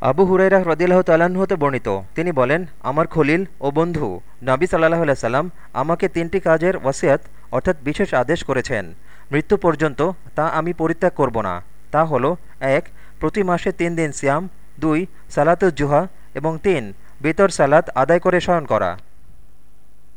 আবু হুরাইরা হ্রদিল্লাহ তাল্লাহ্ন হতে বর্ণিত। তিনি বলেন, আমার খলিল ও বন্ধু নাবি সাল্লাহ সাল্লাম আমাকে তিনটি কাজের ওয়াসিয়াত, অর্থাৎ বিশেষ আদেশ করেছেন। মৃত্যু পর্যন্ত তা আমি পরিত্যাগ করব না। তা হল, এক, প্রতি মাসে তিন দিন সিয়াম, দুই সালাতুজ জুহা এবং তিন, বেতর সালাত আদায় করে শয়ন করা।